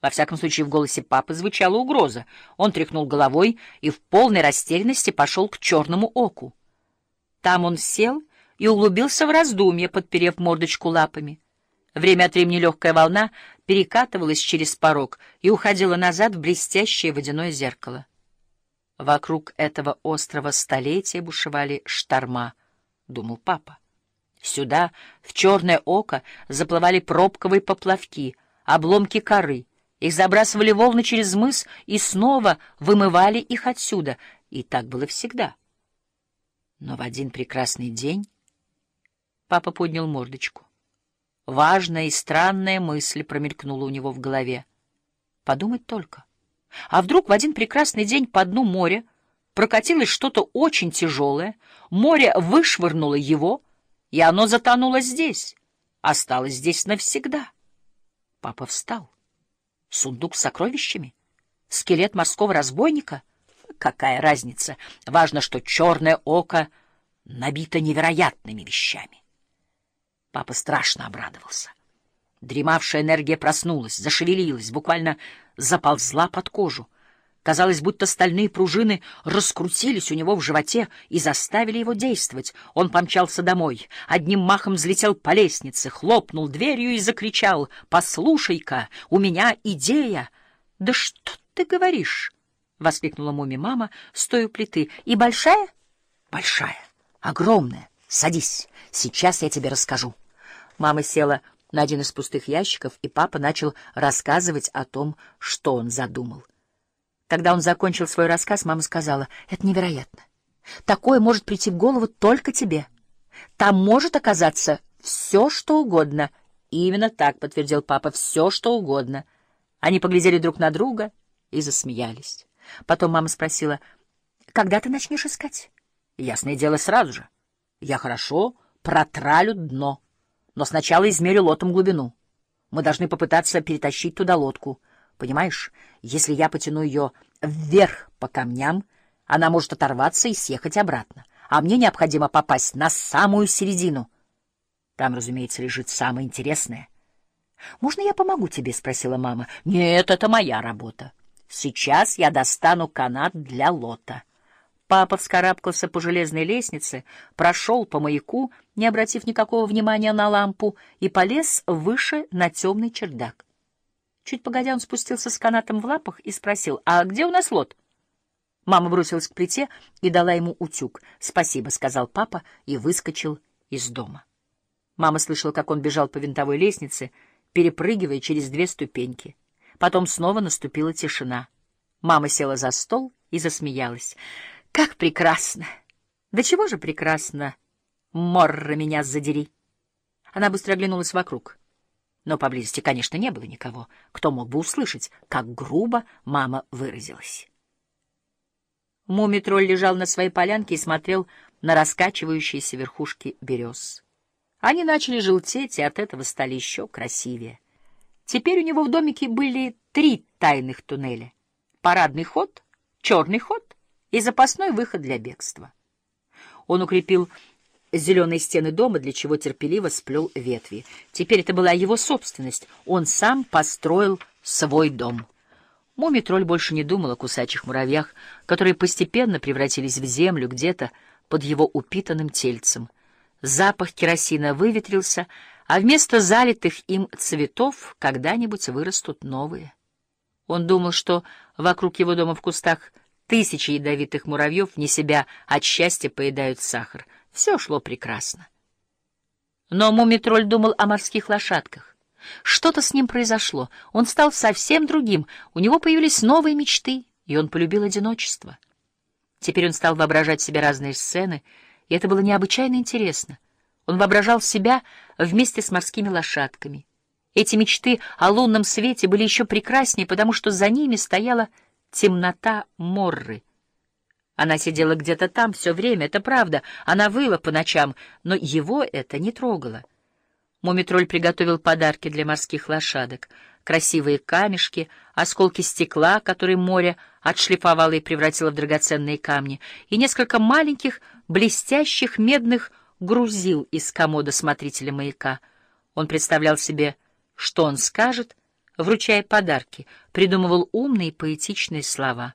Во всяком случае, в голосе папы звучала угроза. Он тряхнул головой и в полной растерянности пошел к черному оку. Там он сел и углубился в раздумье, подперев мордочку лапами. Время от времени легкая волна перекатывалась через порог и уходила назад в блестящее водяное зеркало. Вокруг этого острова столетия бушевали шторма, — думал папа. Сюда, в черное око, заплывали пробковые поплавки, обломки коры. Их забрасывали волны через мыс и снова вымывали их отсюда. И так было всегда. Но в один прекрасный день папа поднял мордочку. Важная и странная мысль промелькнула у него в голове. Подумать только. А вдруг в один прекрасный день по дну моря прокатилось что-то очень тяжелое, море вышвырнуло его, и оно затонуло здесь, осталось здесь навсегда. Папа встал. Сундук с сокровищами? Скелет морского разбойника? Какая разница? Важно, что черное око набито невероятными вещами. Папа страшно обрадовался. Дремавшая энергия проснулась, зашевелилась, буквально заползла под кожу. Казалось, будто стальные пружины раскрутились у него в животе и заставили его действовать. Он помчался домой, одним махом взлетел по лестнице, хлопнул дверью и закричал «Послушай-ка, у меня идея!» «Да что ты говоришь?» — воскликнула муми-мама, стоя у плиты. «И большая?» «Большая, огромная. Садись, сейчас я тебе расскажу». Мама села на один из пустых ящиков, и папа начал рассказывать о том, что он задумал. Когда он закончил свой рассказ, мама сказала, «Это невероятно. Такое может прийти в голову только тебе. Там может оказаться все, что угодно». «Именно так», — подтвердил папа, — «все, что угодно». Они поглядели друг на друга и засмеялись. Потом мама спросила, «Когда ты начнешь искать?» «Ясное дело, сразу же. Я хорошо протралю дно, но сначала измерю лотом глубину. Мы должны попытаться перетащить туда лодку». Понимаешь, если я потяну ее вверх по камням, она может оторваться и съехать обратно. А мне необходимо попасть на самую середину. Там, разумеется, лежит самое интересное. «Можно я помогу тебе?» — спросила мама. «Нет, это моя работа. Сейчас я достану канат для лота». Папа вскарабкался по железной лестнице, прошел по маяку, не обратив никакого внимания на лампу, и полез выше на темный чердак. Чуть погодя он спустился с канатом в лапах и спросил, «А где у нас лот?» Мама бросилась к плите и дала ему утюг. «Спасибо», — сказал папа и выскочил из дома. Мама слышала, как он бежал по винтовой лестнице, перепрыгивая через две ступеньки. Потом снова наступила тишина. Мама села за стол и засмеялась. «Как прекрасно! Да чего же прекрасно! Морра меня задери!» Она быстро оглянулась вокруг но поблизости, конечно, не было никого, кто мог бы услышать, как грубо мама выразилась. Мумитроль лежал на своей полянке и смотрел на раскачивающиеся верхушки берез. Они начали желтеть, и от этого стали еще красивее. Теперь у него в домике были три тайных туннеля. Парадный ход, черный ход и запасной выход для бегства. Он укрепил зеленые стены дома, для чего терпеливо сплел ветви. Теперь это была его собственность. Он сам построил свой дом. Мумий-тролль больше не думал о кусачих муравьях, которые постепенно превратились в землю где-то под его упитанным тельцем. Запах керосина выветрился, а вместо залитых им цветов когда-нибудь вырастут новые. Он думал, что вокруг его дома в кустах тысячи ядовитых муравьев не себя от счастья поедают сахар — все шло прекрасно. Но Мумитроль думал о морских лошадках. Что-то с ним произошло. Он стал совсем другим. У него появились новые мечты, и он полюбил одиночество. Теперь он стал воображать себе разные сцены, и это было необычайно интересно. Он воображал себя вместе с морскими лошадками. Эти мечты о лунном свете были еще прекраснее, потому что за ними стояла темнота Морры — она сидела где-то там все время, это правда. Она выла по ночам, но его это не трогало. Мумитроль приготовил подарки для морских лошадок. Красивые камешки, осколки стекла, которые море отшлифовало и превратило в драгоценные камни, и несколько маленьких блестящих медных грузил из комода смотрителя маяка. Он представлял себе, что он скажет, вручая подарки, придумывал умные поэтичные слова.